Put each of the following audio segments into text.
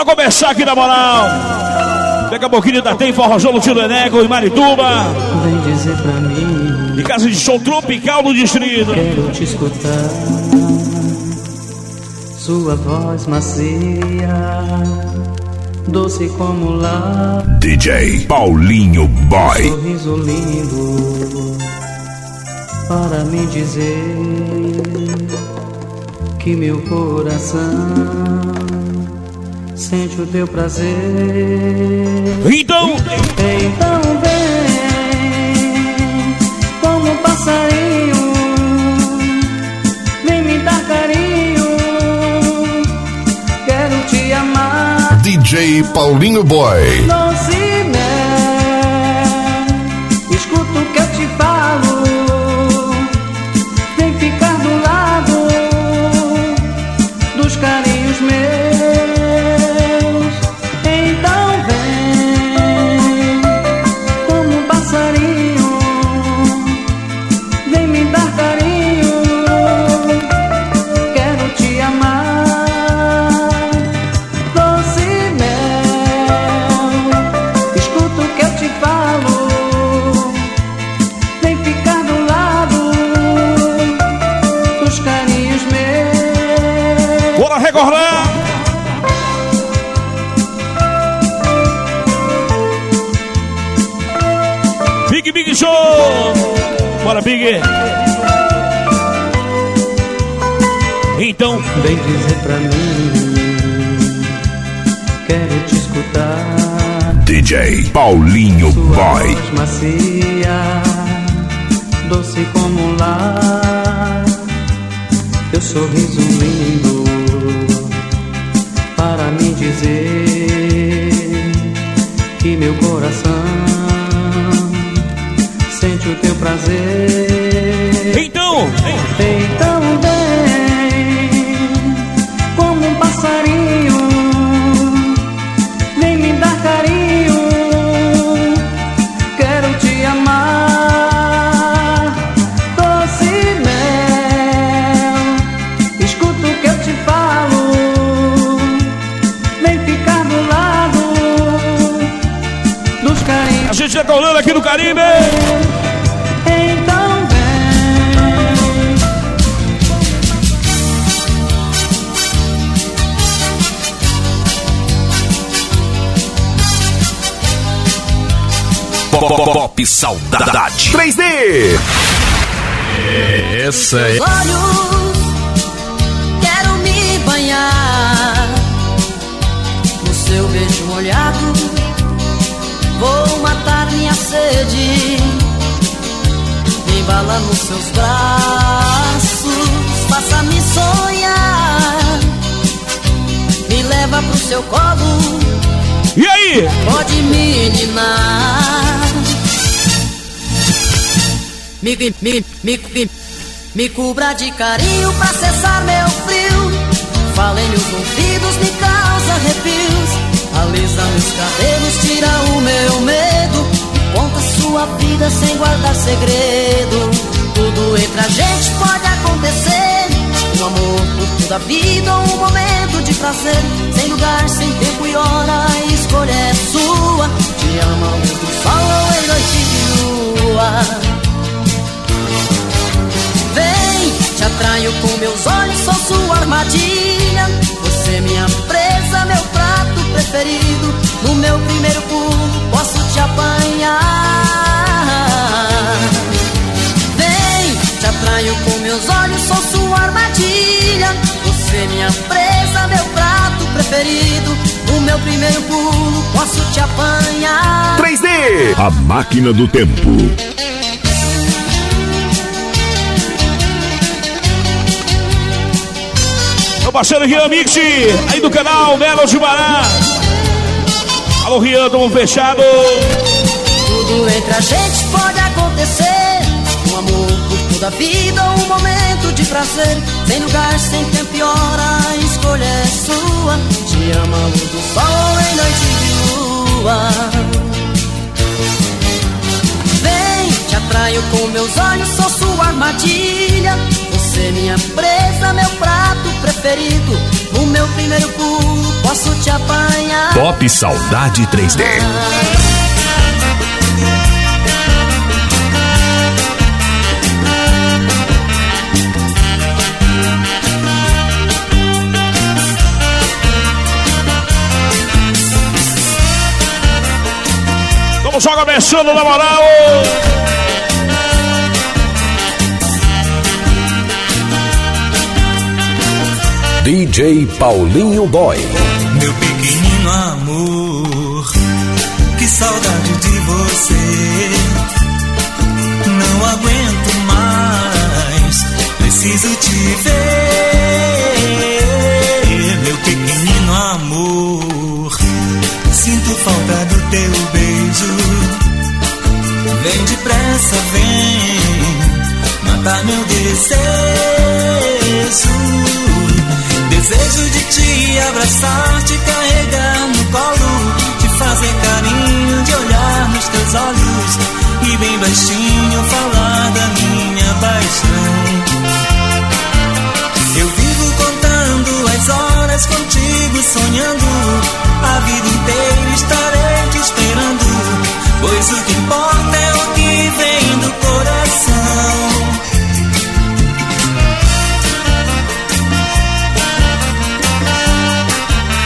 Bora começar aqui na moral. Daqui a pouquinho ainda tem Forrojolo Tilo Enego em Marituba. Vem dizer pra mim. E casa de show tropical no distrito. Quero te escutar. Sua voz macia, doce como lá. DJ Paulinho Boy. Sorriso lindo para me dizer que meu coração sente o teu prazer. Então, Então vem como um passarinho, vem me dar carinho. Quero te amar, DJ Paulinho Boy. doce mel. Escuta o que eu te falo, Então, Vem dizer pra mim, quero te escutar. DJ Paulinho Sua Boy. voz macia, doce como um lar. Teu sorriso lindo para me dizer que meu coração sente o teu prazer. Aqui no Caribe. Então vem. Pop, Pop Saudade. 3D. Essa é olhos, embala nos seus braços, faça-me sonhar, me leva pro seu colo, E aí? pode me ninar. Me, me, me, me, me cubra de carinho pra cessar meu frio. Fale nos ouvidos, me causa arrepios. Alisa meus cabelos, tira o meu sua vida sem guardar segredo. Tudo entre a gente pode acontecer. Um amor por toda a vida um momento de prazer. Sem lugar, sem tempo e hora, a escolha é sua. Te luz do sol em noite de lua. Vem, te atraio com meus olhos, sou sua armadilha. Você é minha presa, meu prato preferido. No meu primeiro pulo, posso te apanhar. Atraio com meus olhos, sou sua armadilha. Você minha presa, meu prato preferido. No meu primeiro pulo, posso te apanhar. 3D. A máquina do tempo. Meu parceiro Rian Mix, aí do canal Melo de Bará. Alô, Rian, tamo fechado. Tudo entre a gente pode acontecer. Um amor por toda a vida um momento de prazer. Sem lugar, sem tempo e hora, a escolha é sua. Te à luz do sol em noite de lua. Vem, te atraio com meus olhos, sou sua armadilha. Você minha presa, meu prato preferido. O meu primeiro pulo, posso te apanhar. Pop Saudade 3D. Joga mexendo na moral. DJ Paulinho Boy. Meu pequenino amor, que saudade de você. Não aguento mais, preciso te ver. Meu pequenino amor, sinto falta do teu beijo. Vem depressa, vem matar meu desejo. Desejo de te abraçar, te carregar no colo, te fazer carinho, de olhar nos teus olhos e bem baixinho falar da minha paixão. Eu vivo contando as horas contigo, sonhando, a vida inteira estarei te esperando, pois o que importa é o que vem do coração.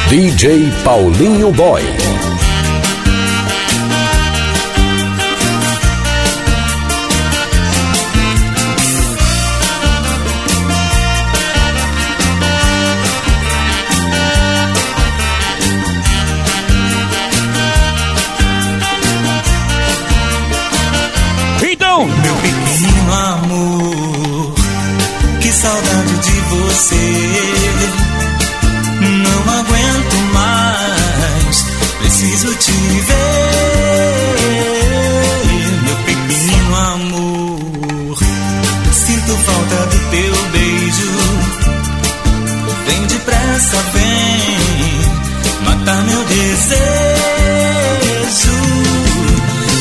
DJ Paulinho Boy. Teu beijo. Vem depressa, vem matar meu desejo.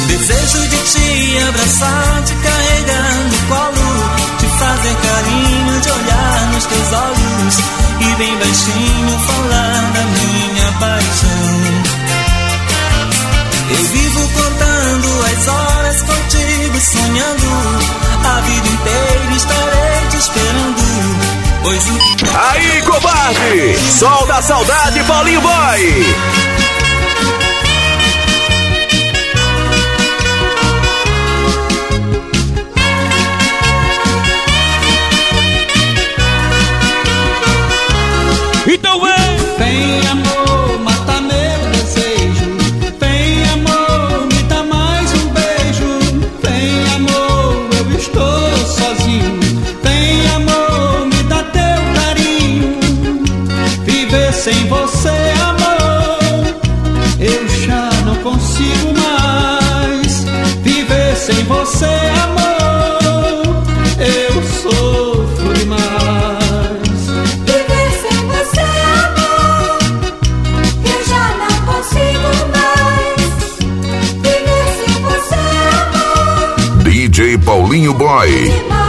Desejo de te abraçar, te carregar no colo, te fazer carinho, de olhar nos teus olhos e bem baixinho falar Pois o Aí, covarde! Sol da saudade, Paulinho Boy! então vem. Vem amor, sem você, amor, eu sofro demais. Viver sem você, amor, eu já não consigo mais. Viver sem você, amor, DJ Paulinho Boy.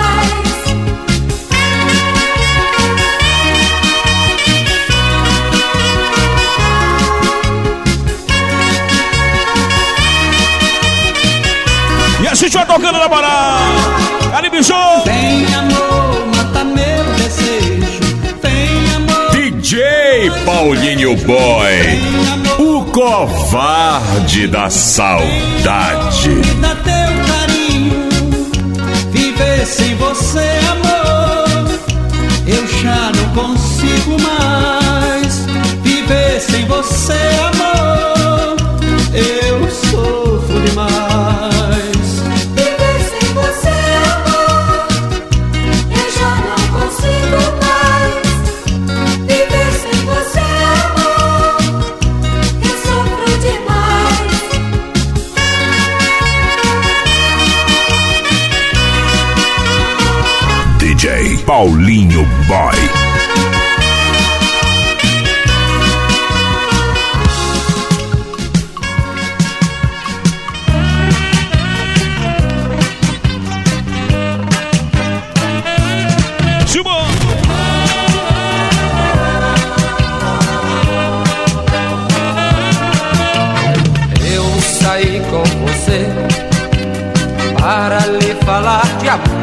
Gente vai tocando na moral. Ali, bicho. Vem amor, mata meu desejo. Vem amor, DJ Paulinho Boy. amor, O covarde da saudade. dá teu carinho. Viver sem você, amor, eu já não consigo mais.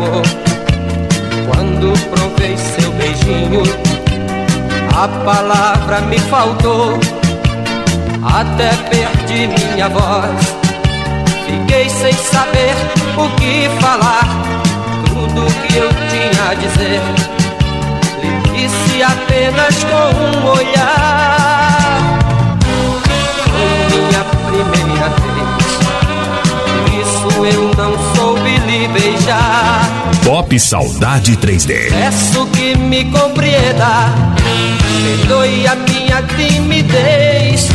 Amor. Quando provei seu beijinho, a palavra me faltou. Até perdi minha voz. Fiquei sem saber o que falar. Tudo que eu tinha a dizer. Lhe disse apenas com um olhar. Foi minha primeira vez. Eu não soube lhe beijar. Pop Saudade 3D. Peço que me compreenda, perdoe a minha timidez.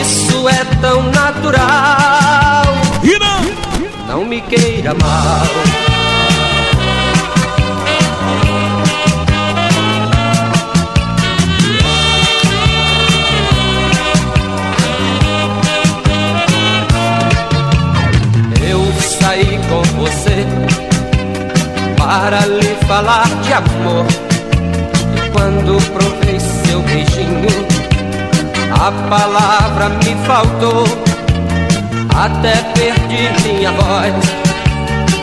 Isso é tão natural, E não! não me queira mal. Quando provei seu beijinho, a palavra me faltou. Até perdi minha voz.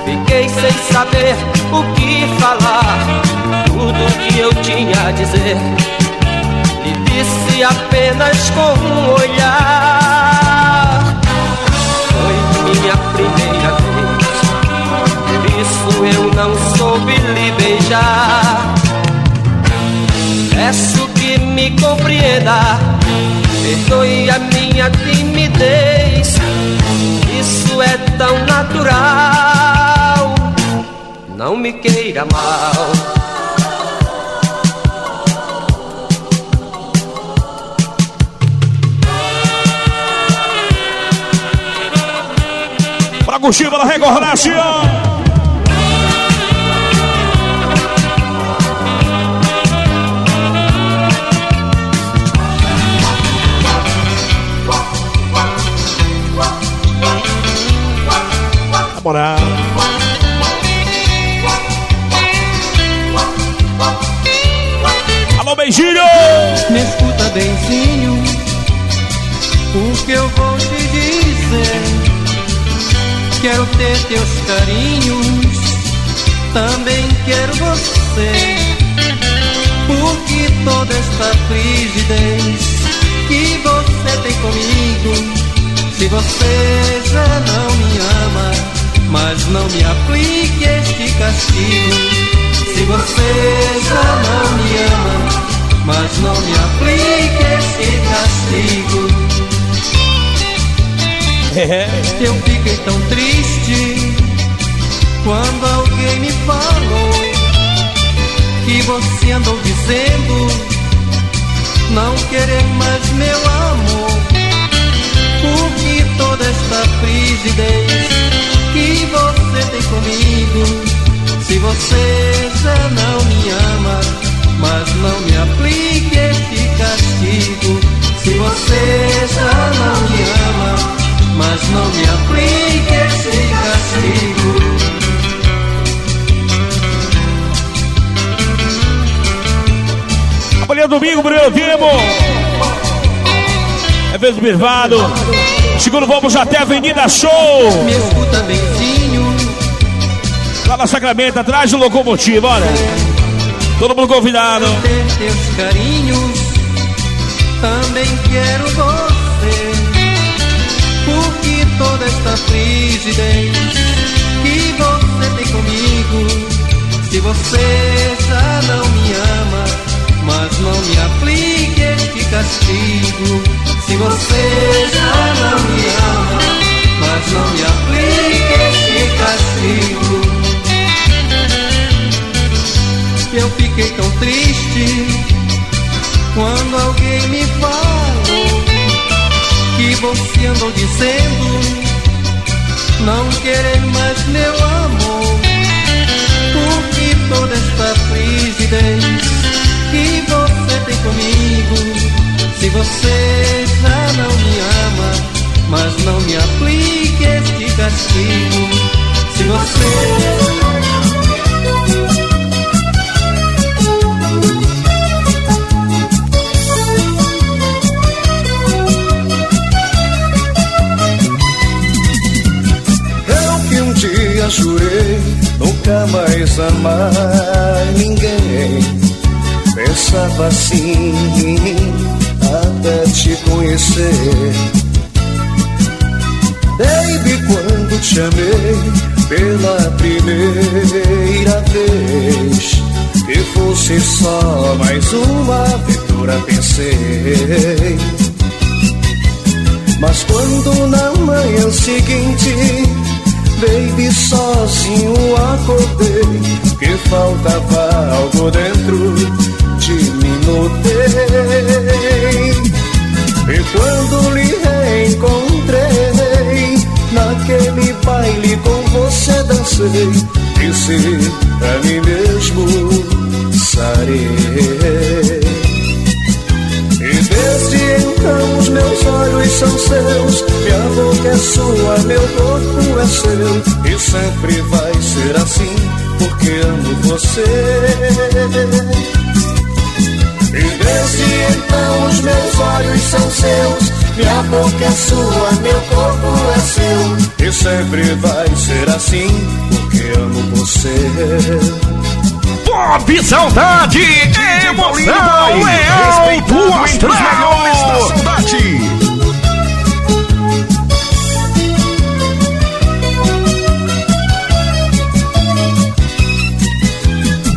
Fiquei sem saber o que falar. Tudo que eu tinha a dizer, lhe disse apenas com um olhar. Foi minha primeira vez. Por isso eu não soube lhe beijar. Peço que me compreenda, perdoe a minha timidez. Isso é tão natural, não me queira mal. Pra curtir, para recordar, assim, Alô, beijinho! Me escuta benzinho, o que eu vou te dizer. Quero ter teus carinhos, também quero você. Porque toda esta frigidez que você tem comigo, se você não me aplique este castigo. Se você já não me ama, mas não me aplique esse castigo. Eu fiquei tão triste quando alguém me falou que você andou dizendo não querer mais meu amor. Porque toda esta frigidez que você tem comigo, se você já não me ama, mas não me aplique este castigo. Se você já não me ama, mas não me aplique este castigo. Amanhã domingo, primeiro tempo. É vez do privado. Segundo, vamos até a Avenida Show. Me escuta benzinho, Lá Sacramento, atrás do locomotivo, olha. Todo mundo convidado. teus carinhos, também quero você. Porque toda esta frigidez que você tem comigo, se você já não me ama, mas não me aplique este castigo. Se você já não me ama, mas não me aplique este castigo. Eu fiquei tão triste quando alguém me falou que você andou dizendo não querer mais meu amor. Porque toda esta frigidez que você tem comigo, se você já não me ama, mas não me aplique este castigo. Se você Jurei nunca mais amar ninguém. Pensava assim até te conhecer. Baby, quando te amei pela primeira vez, que fosse só mais uma aventura, pensei. Mas quando na manhã seguinte, baby, sozinho acordei, que faltava algo dentro de mim, notei. E quando lhe reencontrei, naquele baile com você dancei, disse pra mim mesmo, sarei. E desde então os meus olhos são seus, minha boca é sua, meu corpo é seu, e sempre vai ser assim, porque amo você. E desde então os meus olhos são seus, minha boca é sua, meu corpo é seu, e sempre vai ser assim, porque amo você. Pop Saudade, emoção é alto astral. saudade.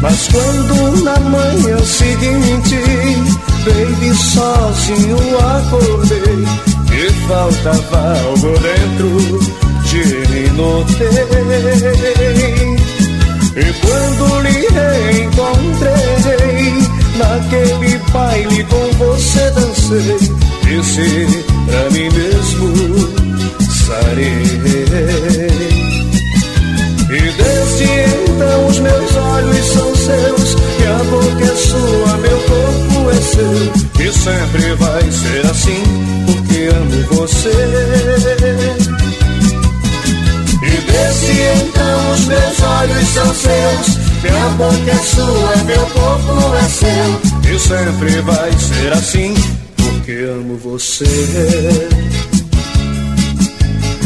Mas quando na manhã seguinte, baby, sozinho acordei, e faltava algo dentro de mim, notei. E quando lhe reencontrei, naquele baile com você dancei, disse pra mim mesmo, sarei. E desde então os meus olhos são seus, minha boca é sua, meu corpo é seu, e sempre vai ser assim, porque amo você. E desde então os meus olhos são seus, minha boca é sua, meu corpo é seu, e sempre vai ser assim, porque amo você.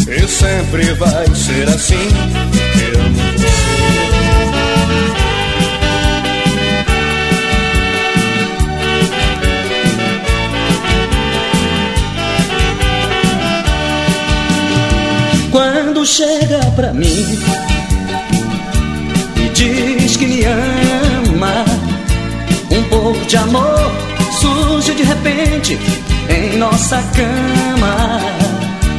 E sempre vai ser assim, Chega pra mim e diz que me ama, um pouco de amor surge de repente em nossa cama.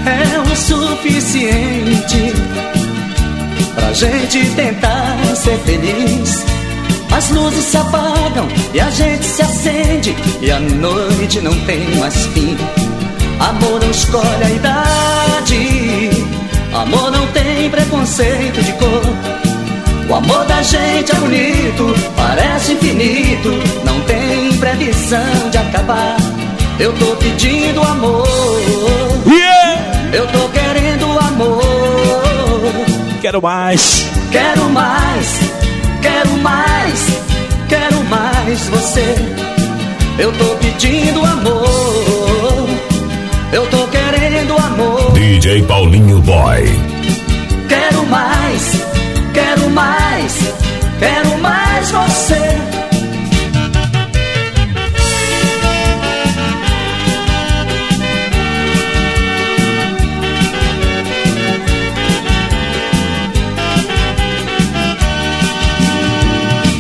É o suficiente pra gente tentar ser feliz. As luzes se apagam e a gente se acende, e a noite não tem mais fim. Amor não escolhe a idade, amor não tem preconceito de cor. O amor da gente é bonito, parece infinito, não tem previsão de acabar. Eu tô pedindo amor, Yeah! eu tô querendo amor. Quero mais. Quero mais, quero mais, quero mais você. Eu tô pedindo amor, eu tô. DJ Paulinho Boy. Quero mais, quero mais, quero mais você.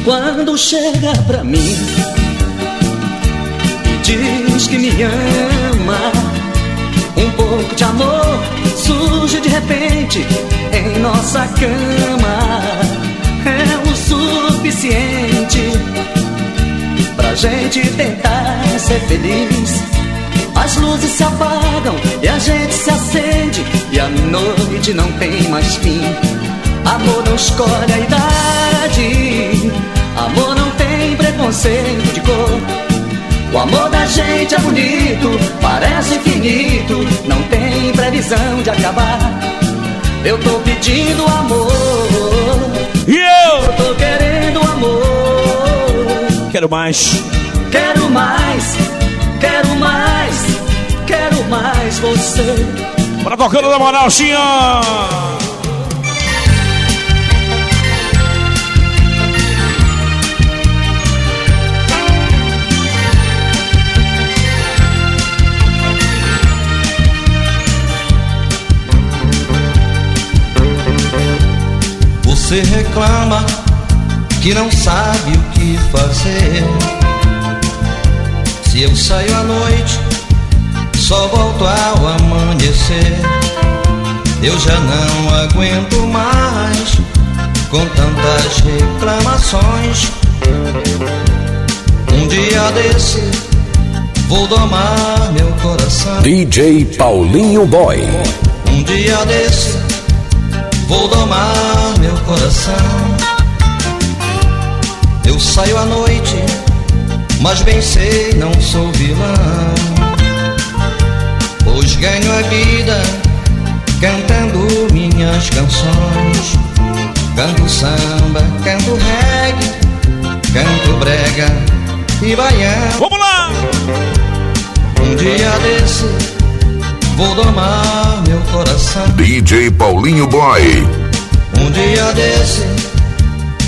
Quando chega pra mim e diz que me ama, um pouco de amor surge de repente em nossa cama. É o suficiente pra gente tentar ser feliz. As luzes se apagam e a gente se acende, e a noite não tem mais fim. Amor não escolhe a idade, amor não tem preconceito de cor. O amor da gente é bonito, parece infinito, não tem previsão de acabar. Eu tô pedindo amor, E eu eu tô querendo amor. quero mais. Quero mais, quero mais, quero mais você. Bora tocando na moral, reclama que não sabe o que fazer. Se eu saio à noite, só volto ao amanhecer. Eu já não aguento mais com tantas reclamações. Um dia desse vou domar meu coração. DJ Paulinho Boy. Um dia desse vou domar meu coração. Eu saio à noite, mas bem sei não sou vilão. Pois ganho a vida cantando minhas canções. Canto samba, canto reggae, canto brega e baião. Vamos lá! Um dia desse vou domar meu coração. DJ Paulinho Boy. Um dia desse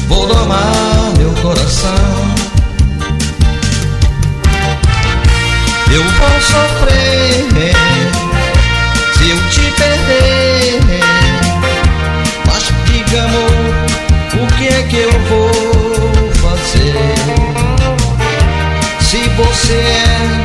vou domar meu coração. Eu vou sofrer se eu te perder. Mas diga, amor, o que é que eu vou fazer? Se você é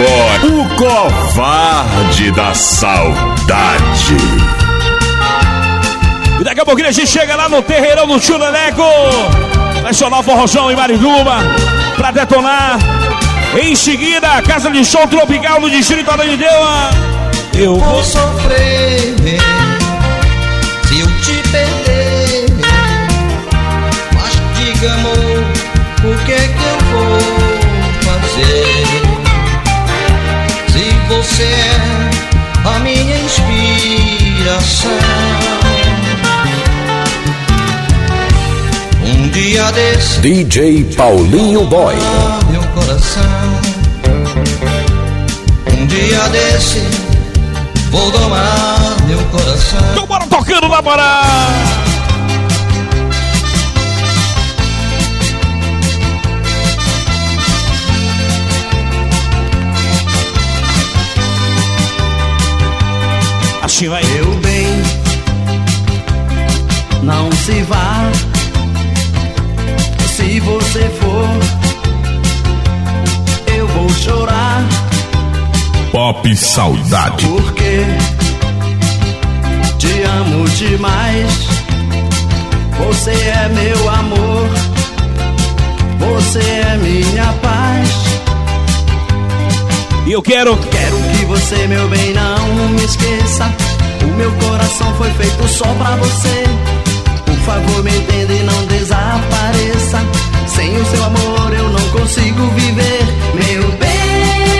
O covarde da saudade. E daqui a pouquinho a gente chega lá no terreirão do Tio Neneco. Nacional Forrojão em Marituba, pra detonar. Em seguida, a Casa de Show Tropical no Distrito Ananindeua. Eu Vou vou... sofrer inspiração. Um dia desse DJ Paulinho Boy. meu coração. Um dia desse vou domar meu coração. Então bora tocando na moral. Assim vai. Bem, não se vá. Se você for, eu vou chorar. Pop Saudade. Porque te amo demais. Você é meu amor. Você é minha paz. E eu quero. Quero que você, meu bem, não me esqueça. O meu coração foi feito só pra você. Por favor, me entenda e não desapareça. Sem o seu amor eu não consigo viver. Meu bem,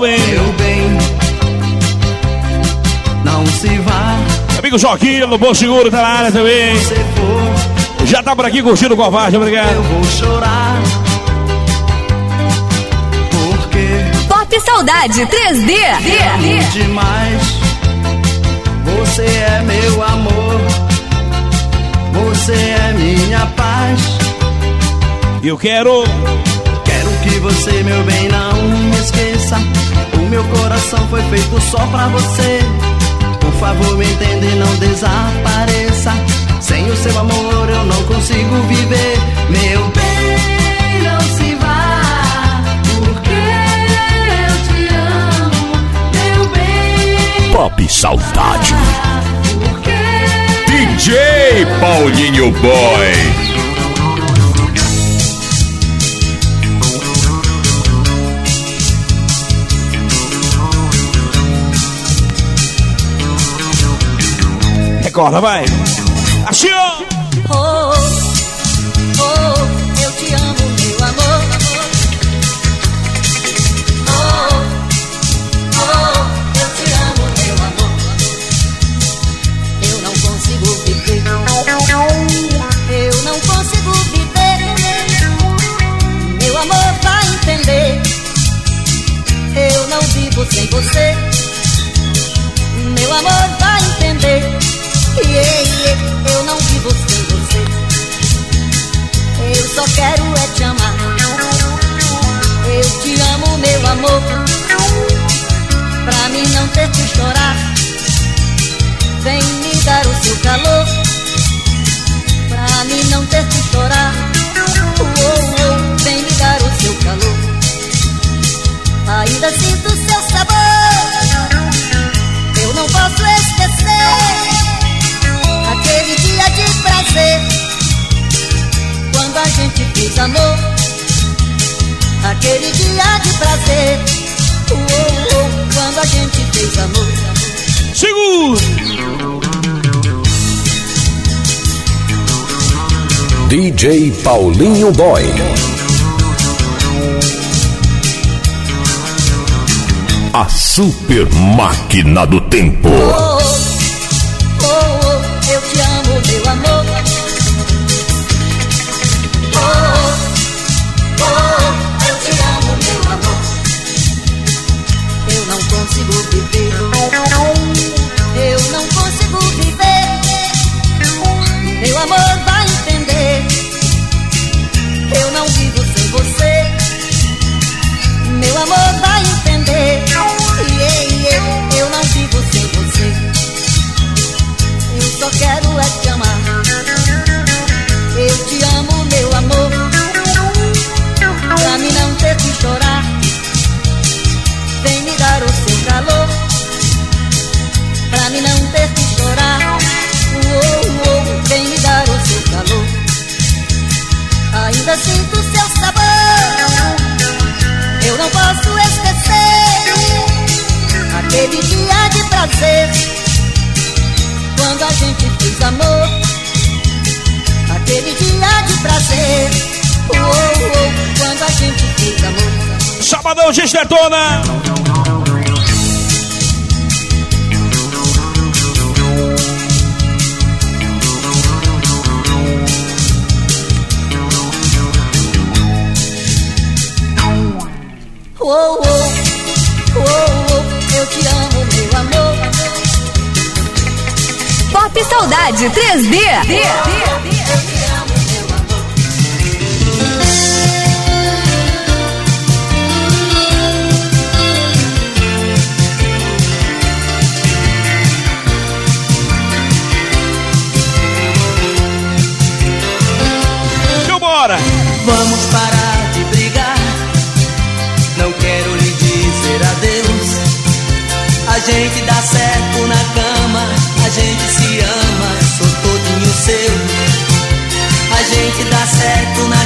bem. Meu bem, não se vá. Amigo Joaquim, no Bom Seguro, tá na área também. Se for, Já tá por aqui curtindo o covarde, eu obrigado. vou chorar. Porque Pop Saudade 3D. amo demais. Você é meu amor. Você é minha paz. Eu quero. Quero que você, meu bem, não me esqueça. Meu coração foi feito só pra você. Por favor, me entenda e não desapareça. Sem o seu amor eu não consigo viver. Meu bem, não se vá. Porque eu te amo, Pop Saudade. DJ Paulinho Boy. Recorda, vai. Ó. Oh, oh, eu te amo, meu amor. Oh, oh, eu te amo, meu amor. Eu não consigo viver. Eu não consigo viver. Meu amor vai entender. Eu não vivo sem você. Meu amor vai entender. Yeah, eu não vivo sem você. Eu só quero é te amar. Eu te amo, meu amor. Pra mim não ter que chorar. Vem me dar o seu calor. Pra mim não ter que chorar. Oh, oh, oh, vem me dar o seu calor. Ainda sinto seu sabor. Eu não posso esquecer prazer quando a gente fez amor. Aquele dia de prazer, oh, oh, oh, quando a gente fez amor. Segura! DJ Paulinho Boy. A super máquina do tempo. Vamos parar de brigar. Não quero lhe dizer adeus. A gente dá certo na cama, a gente se ama, sou todinho seu. A gente dá certo na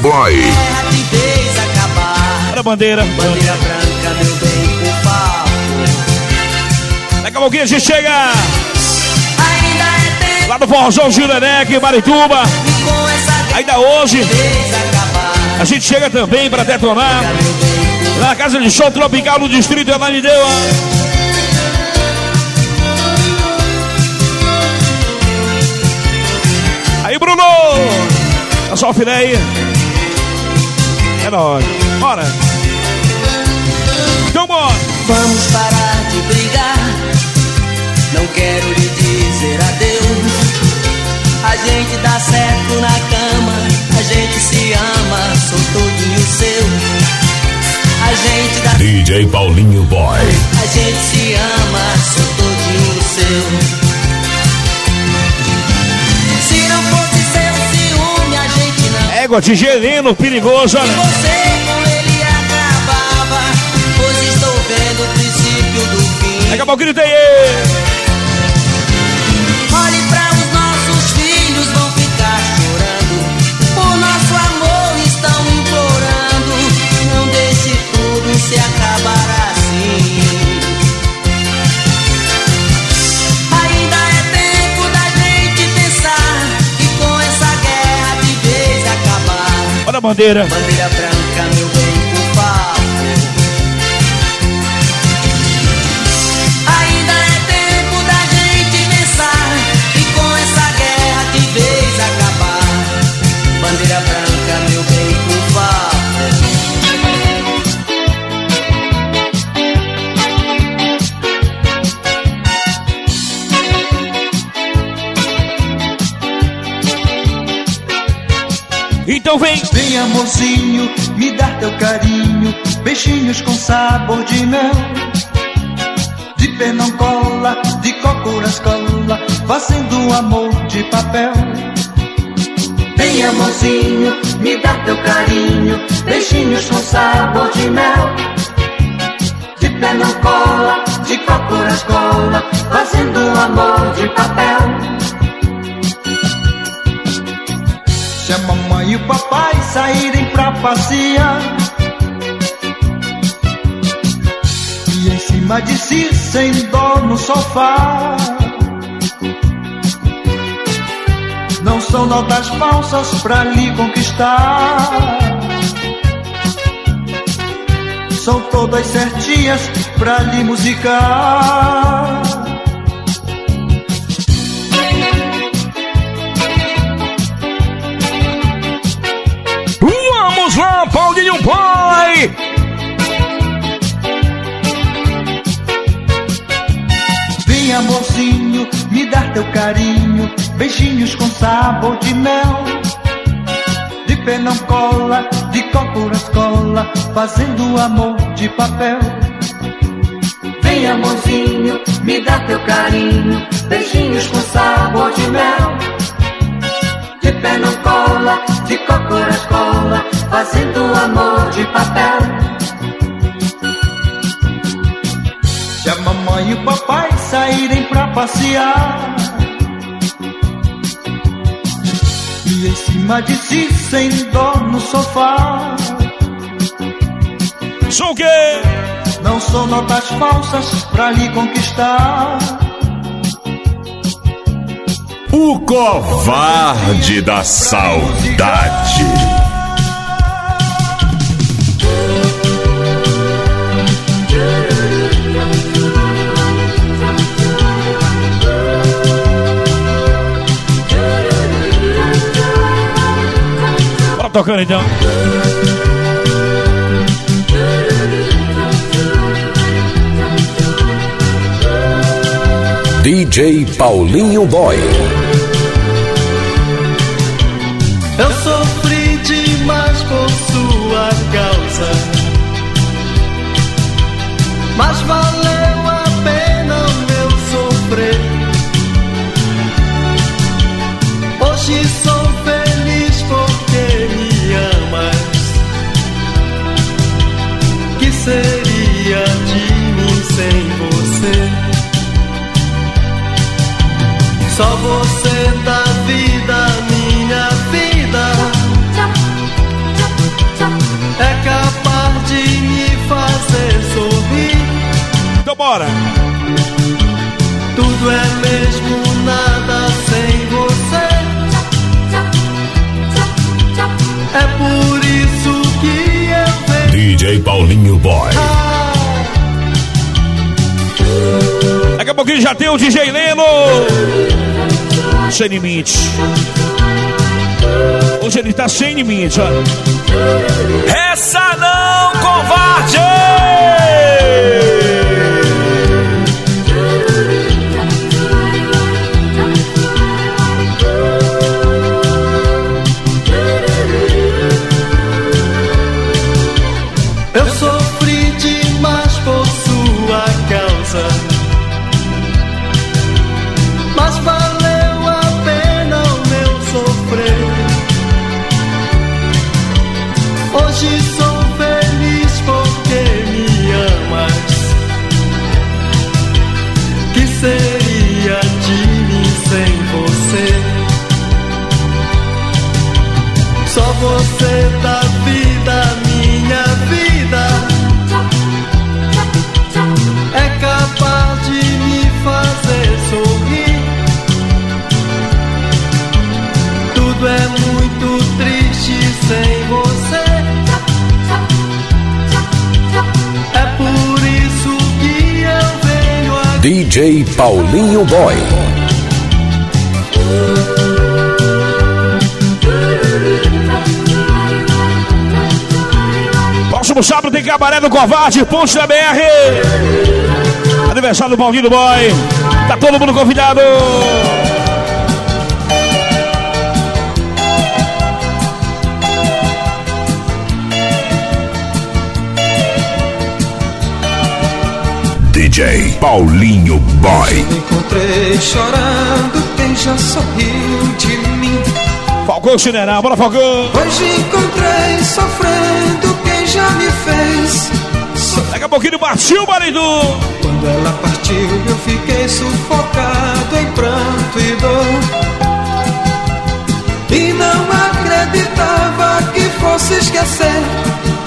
Boy. Terra acabar. Olha a bandeira. Bandeira branca, meu bem, por favor. Daqui a pouquinho a gente chega Ainda é tempo lá no Forrozão Giranec, Marituba. Ainda hoje a gente chega também para detonar na casa de show tropical no distrito Ananindeua. Aí, Bruno! Dá só o filé aí. É nóis. Bora. Então bora. Vamos parar de brigar. Não quero lhe dizer adeus. A gente dá certo na cama. A gente se ama. Sou todinho seu. A gente dá DJ Paulinho Boy. A gente se ama. Sou todinho seu. Égua, tigelino, perigoso, E olha. você com ele acabava. Pois estou vendo o princípio do bandeira. Bandeira amorzinho, me dá teu carinho, beijinhos com sabor de mel. De pé não cola, de cócoras cola, fazendo amor de papel. Vem amorzinho, me dá teu carinho, beijinhos com sabor de mel. De pé não cola, de cócoras cola, fazendo amor de papel. Se a mamãe e o papai saírem pra passear. E em cima de si, sem dó no sofá. Não são notas falsas pra lhe conquistar. São todas certinhas pra lhe musicar Paulinho Boy! Vem amorzinho, me dar teu carinho, beijinhos com sabor de mel. De não cola, de cócoras cola, fazendo amor de papel. Vem amorzinho, me dá teu carinho, beijinhos com sabor de mel. De pé não cola, de cócoras cola, fazendo amor de papel. Se a mamãe e o papai saírem pra passear E em cima de si, sem dó no sofá Sou o quê? Não são notas falsas pra lhe conquistar O covarde da saudade. Bora tocando então. DJ Paulinho Boy. Mas valeu a Tem o DJ Leno. Sem limite. Hoje ele tá sem limite, olha. Essa não, covarde! DJ Paulinho Boy. Próximo sábado tem Cabaré do Covarde, Ponte da BR. Aniversário do Paulinho Boy. Tá todo mundo convidado. DJ Paulinho Boy. Encontrei chorando quem já sorriu de mim. Falcão Chinerá, bora Falcão. Hoje encontrei sofrendo quem já me fez. Daqui a pouquinho partiu, marido. Quando ela partiu, eu fiquei sufocado em pranto e dor. E não acreditava que fosse esquecer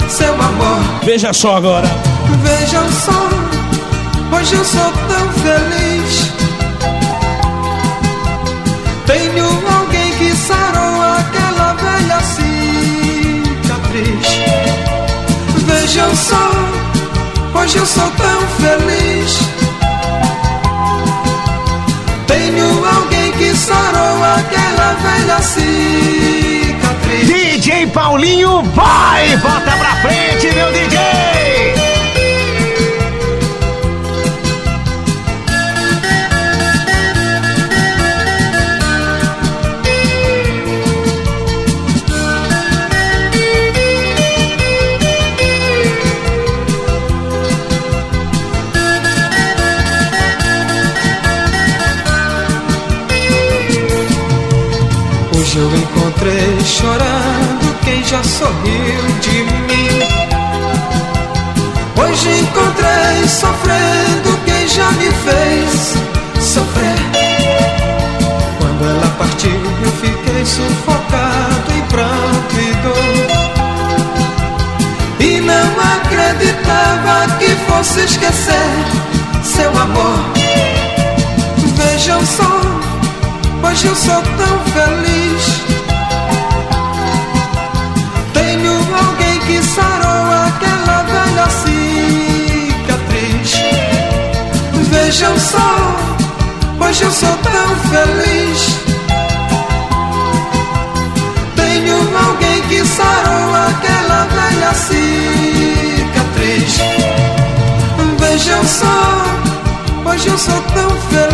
seu amor. Veja só agora. Vejam só, hoje eu sou tão feliz. Tenho alguém que sarou aquela velha cicatriz. Vejam só, hoje eu sou tão feliz. Tenho alguém que sarou aquela velha cicatriz. DJ Paulinho, vai! Bota pra frente, meu DJ! Chorando quem já sorriu de mim. Hoje encontrei sofrendo quem já me fez sofrer. Quando ela partiu, eu fiquei sufocado em pranto e dor. E não acreditava que fosse esquecer seu amor. Vejam só. Hoje eu sou tão feliz. Vejam só, hoje eu sou tão feliz. Tenho alguém que sarou aquela velha cicatriz. Vejam só, hoje eu sou tão feliz.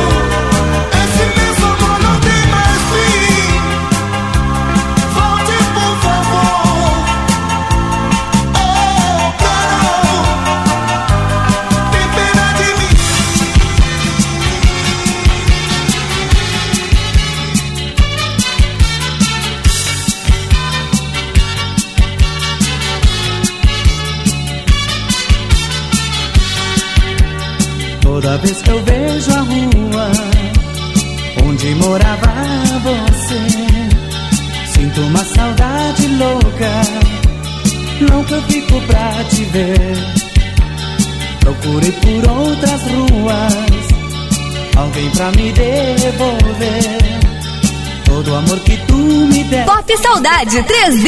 Cidade 3D.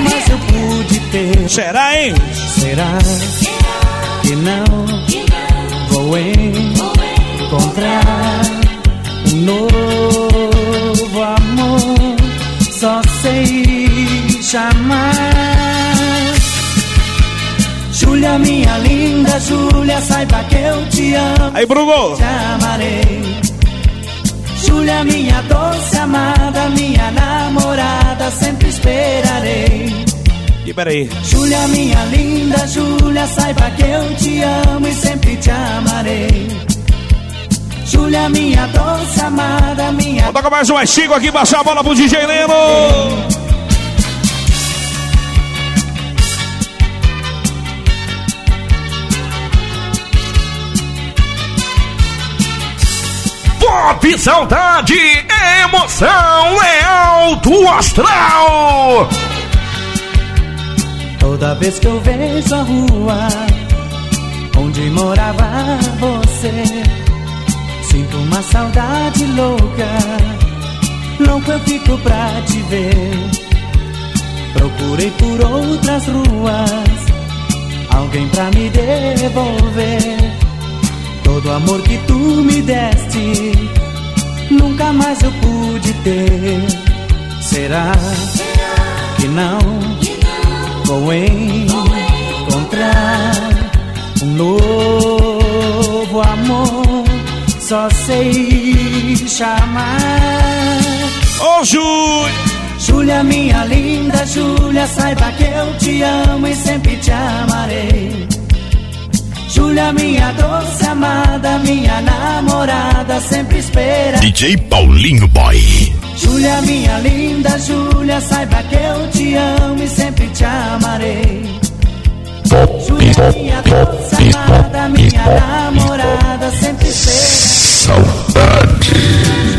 Nunca eu pude ter. Será, hein? Será que não vou encontrar um novo amor? Só sei chamar. Júlia, minha linda Júlia, saiba que eu te amo. Aí, Bruno! Te amarei. Júlia, minha doce amada, minha namorada, sempre esperarei. E peraí. Júlia, minha linda Júlia, saiba que eu te amo e sempre te amarei. Júlia, minha doce amada, minha. Vou tocar mais um Chico aqui, baixar a bola pro DJ Leno. Top saudade, emoção é alto astral. Toda vez que eu vejo a rua onde morava você, sinto uma saudade louca. Louco eu fico pra te ver. Procurei por outras ruas, alguém pra me devolver todo o amor que tu me deste. Nunca mais eu pude ter. Será que não vou encontrar um novo amor? Só sei chamar. Ô, Júlia! Júlia, minha linda Júlia, saiba que eu te amo e sempre te amarei. Júlia, minha doce amada, minha namorada, sempre espera. DJ Paulinho Boy. Júlia, minha linda Júlia, saiba que eu te amo e sempre te amarei. Júlia, minha doce amada, minha namorada, sempre espera. Saudade.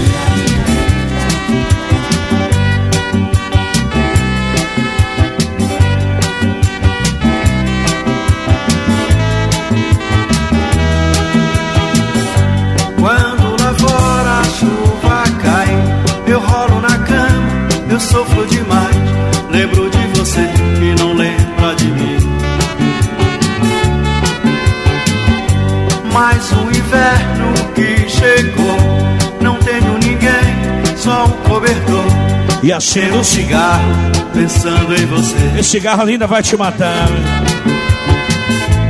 E acendo um cigarro, pensando em você. Esse cigarro ainda vai te matar.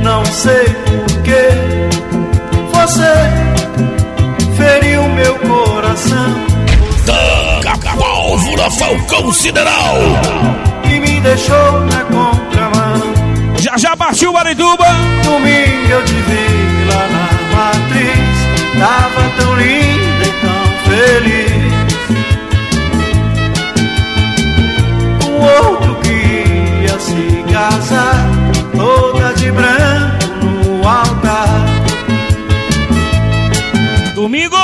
Não sei porquê você feriu meu coração Taca pólvora, Falcão Sideral. e me deixou na contramão. Já já partiu Marituba. Domingo eu te vi lá na matriz, tava tão linda de branco no altar. Domingo.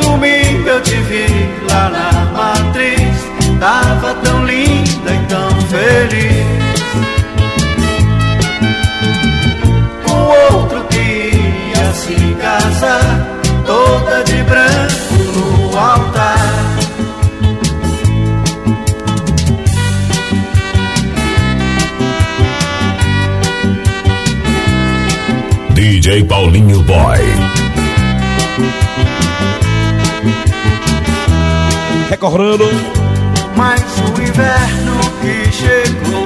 Domingo eu te vi lá na matriz, tava tão linda e tão feliz. Com outro que ia se casar, toda DJ Paulinho Boy. Recordando. Mais um inverno que chegou,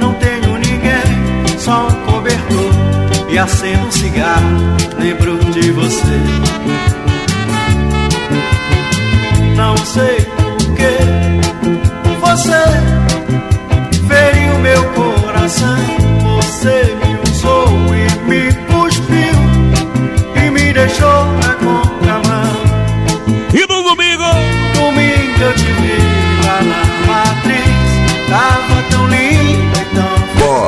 não tenho ninguém, só um cobertor. E acendo um cigarro, lembro de você. Não sei porquê, você feriu meu coração. Você me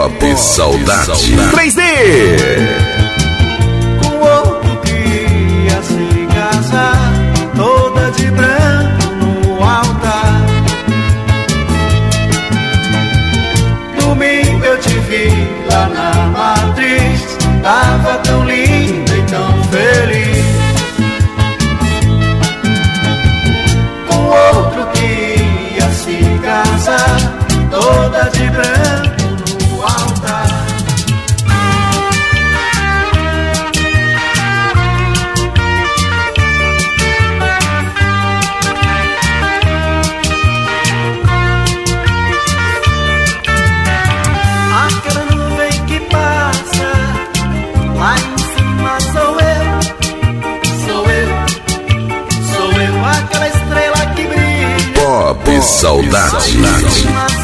Pop Saudade. 3D. com outro que ia se casar. Toda de branco no altar. Domingo eu te vi lá na matriz. Tava tão linda e tão feliz. Com outro que ia se casar. Toda de branco Pop Saudade.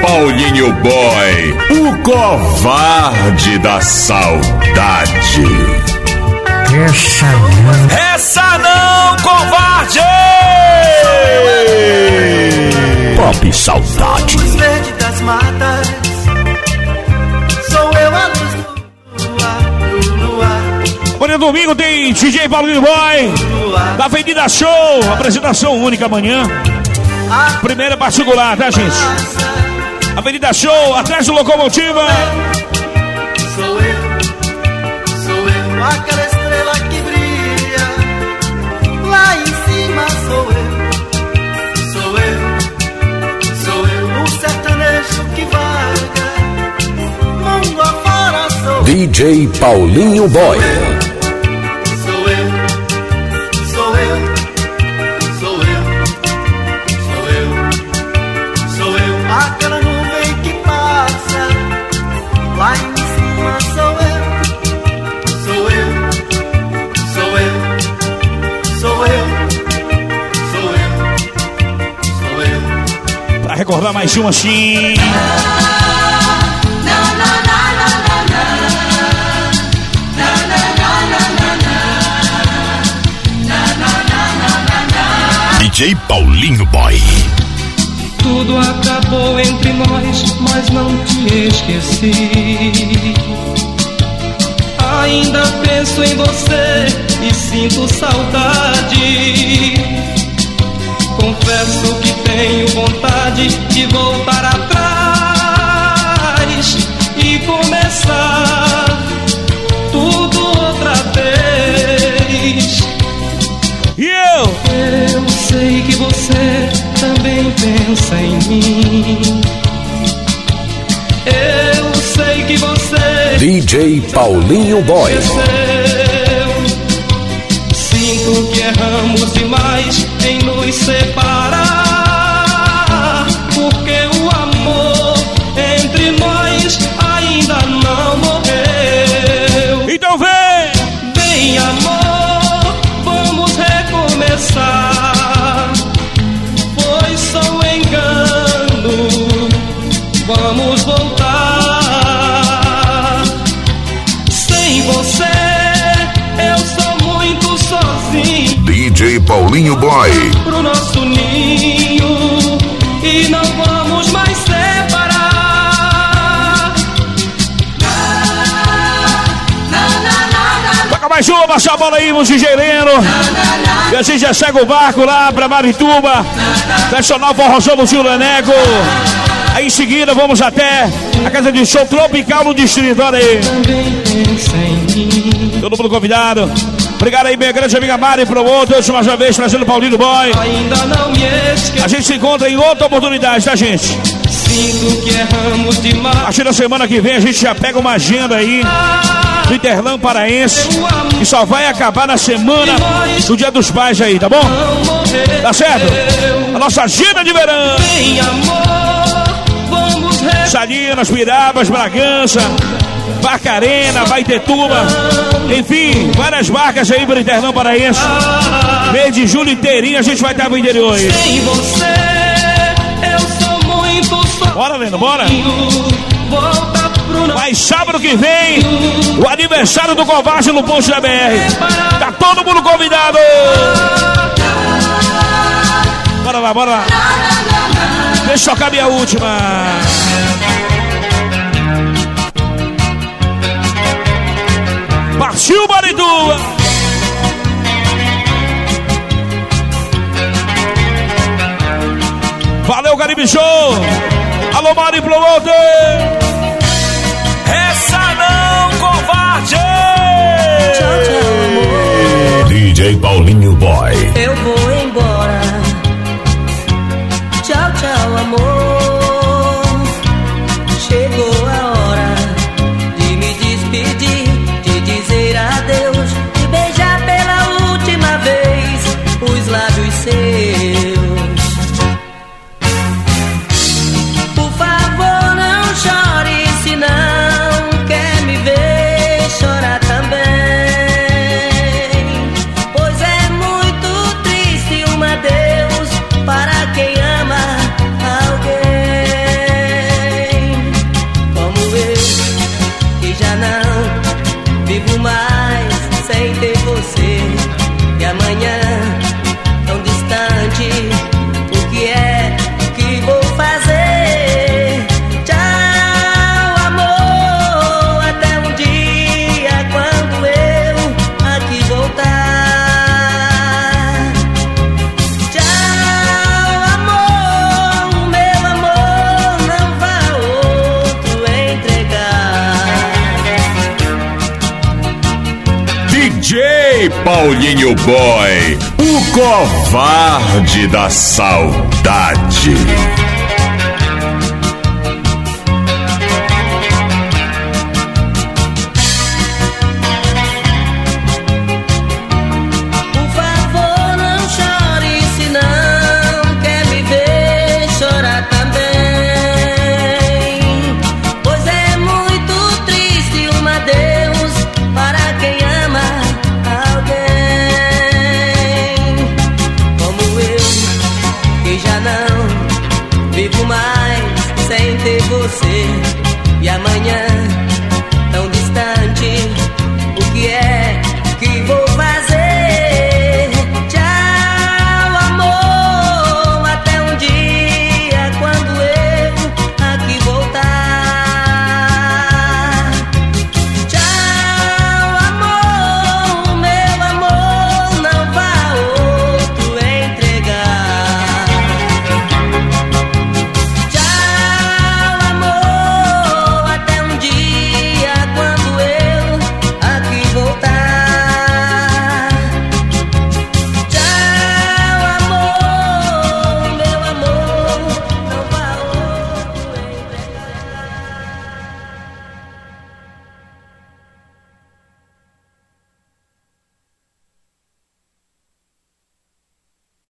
Paulinho Boy, o covarde da saudade. Essa não. Essa não, covarde! Pop Saudade. Luz verde das matas. Sou eu a luz do luar, do luar. Amanhã domingo tem DJ Paulinho Boy, da Avenida Show, apresentação única amanhã. Primeira particular, tá gente? Avenida Show, atrás do Locomotiva. Sou eu, sou eu, aquela estrela que brilha. Lá em cima sou eu, sou eu, sou eu, o sertanejo que vaga. Mundo afora sou eu. DJ Paulinho Boy. Recordar mais um assim. DJ Paulinho Boy. Tudo acabou entre nós, mas não te esqueci. Ainda penso em você e sinto saudade. Confesso que tenho vontade de voltar atrás e começar tudo outra vez. E eu? Eu sei que você também pensa em mim. Eu sei que você DJ Paulinho Boy. Sinto que erramos demais em nos separar. Paulinho Boy. pro nosso ninho e não vamos mais separar. Toca mais uma, baixa a bola aí, Mugigeireno. E a gente já segue o barco lá pra Marituba. Nacional Forrozão do Tio Lenego. Aí em seguida vamos até a casa de show tropical no distrito. Olha aí. Todo mundo convidado. Obrigado aí, minha grande amiga Mari Promotor. Hoje mais uma vez trazendo o Paulinho Boy. A gente se encontra em outra oportunidade, tá, gente? Sinto que erramos A partir da semana que vem a gente já pega uma agenda aí do Interlão Paraense. Que só vai acabar na semana do Dia dos Pais aí, tá bom? Tá certo? A nossa agenda de verão. Salinas, Pirabas, Bragança, Barcarena, Baitetuba, enfim, várias marcas aí para o Internão Paraense. Mês de julho inteirinho a gente vai estar no interior aí. Sem você, eu sou muito sozinho. Bora, Leno, bora? Pro Mas sábado que vem, o aniversário do Covarde no Posto da BR. Tá todo mundo convidado! Bora lá, bora lá. Deixa eu tocar minha última. Partiu, Marituba! Valeu, Caribe Show! Alô, Mari Promoter! Essa não, covarde! DJ Paulinho Boy. Eu vou Paulinho Boy, o covarde da saudade.